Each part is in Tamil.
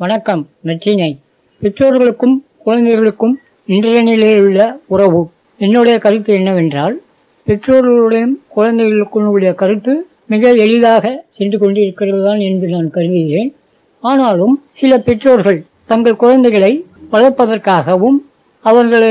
வணக்கம் நச்சினை. பெற்றோர்களுக்கும் குழந்தைகளுக்கும் இன்றைய நிலையில் உள்ள உறவு. என்னுடைய கருத்து என்னவென்றால் பெற்றோர்களுடையும் குழந்தைகளுக்கும் உள்ள கருத்து மிக எளிதாக சென்று கொண்டிருக்கிறது தான் என்று நான் கருதுகிறேன். ஆனாலும் சில பெற்றோர்கள் தங்கள் குழந்தைகளை வளர்ப்பதற்காகவும் அவர்களை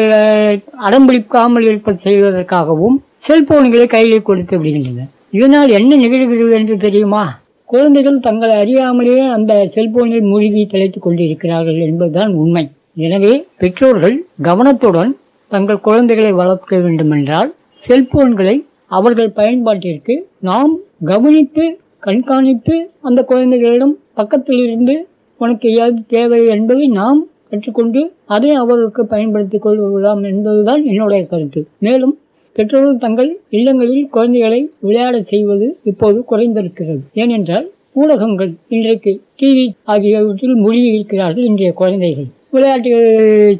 அடம்பிடிக்காமல் இருப்பது செய்வதற்காகவும் செல்போன்களை கையில் கொடுத்து விடுகின்றனர். இதனால் என்ன நிகழ்கிறது என்று தெரியுமா? குழந்தைகள் தங்களை அறியாமலேயே அந்த செல்போனில் மூழ்கி திளைத்துக் கொண்டிருக்கிறார்கள் என்பதுதான் உண்மை. எனவே பெற்றோர்கள் கவனத்துடன் தங்கள் குழந்தைகளை வளர்க்க வேண்டுமென்றால் செல்போன்களை அவர்கள் பயன்பாட்டிற்கு நாம் கவனித்து கண்காணித்து அந்த குழந்தைகளிடம் பக்கத்தில் இருந்து உனக்கு ஏதாவது தேவை என்பதை நாம் கற்றுக்கொண்டு அதை அவர்களுக்கு பயன்படுத்திக் கொள்ளலாம் என்பதுதான் என்னுடைய கருத்து. மேலும் பெற்றோர்கள் தங்கள் இல்லங்களில் குழந்தைகளை விளையாட செய்வது இப்போது குறைந்திருக்கிறது. ஏனென்றால் ஊடகங்கள் இன்றைக்கு டிவி ஆகியவற்றில் மூழ்கி இருக்கிறார்கள் இன்றைய குழந்தைகள். விளையாட்டு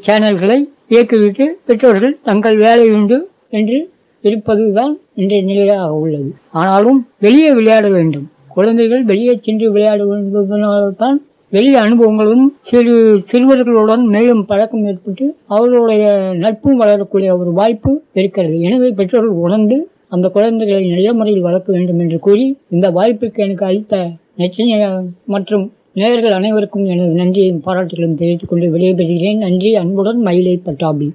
சேனல்களை இயக்கிவிட்டு பெற்றோர்கள் தங்கள் வேலை உண்டு என்று இருப்பதுதான் இன்றைய நிலையாக உள்ளது. ஆனாலும் வெளியே விளையாட வேண்டும். குழந்தைகள் வெளியே சென்று விளையாட வேண்டுவதனால்தான் வெளி அனுபவங்களும் சிறு சிறுவர்களுடன் மேலும் பழக்கம் ஏற்பட்டு அவர்களுடைய நட்பும் வளரக்கூடிய ஒரு வாய்ப்பு இருக்கிறது. எனவே பெற்றோர்கள் உணர்ந்து அந்த குழந்தைகளை நல்ல முறையில் வளர்க்க வேண்டும் என்று கூறி இந்த வாய்ப்புக்கு எனக்கு அளித்த நச்சினை மற்றும் நேயர்கள் அனைவருக்கும் எனது நன்றியையும் பாராட்டுகளையும் தெரிவித்துக் கொண்டு விடைபெறுகிறேன். நன்றி. அன்புடன் மயிலை பட்டாபி.